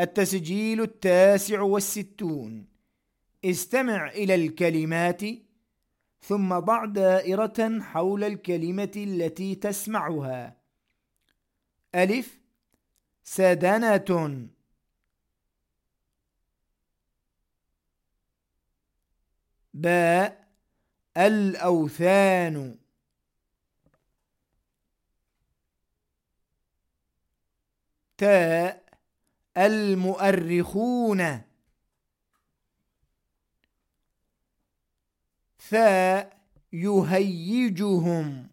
التسجيل التاسع والستون. استمع إلى الكلمات ثم ضع دائرة حول الكلمة التي تسمعها. ألف سدنة. باء الأوثان. تاء المؤرخون. ثاء يهيجهم.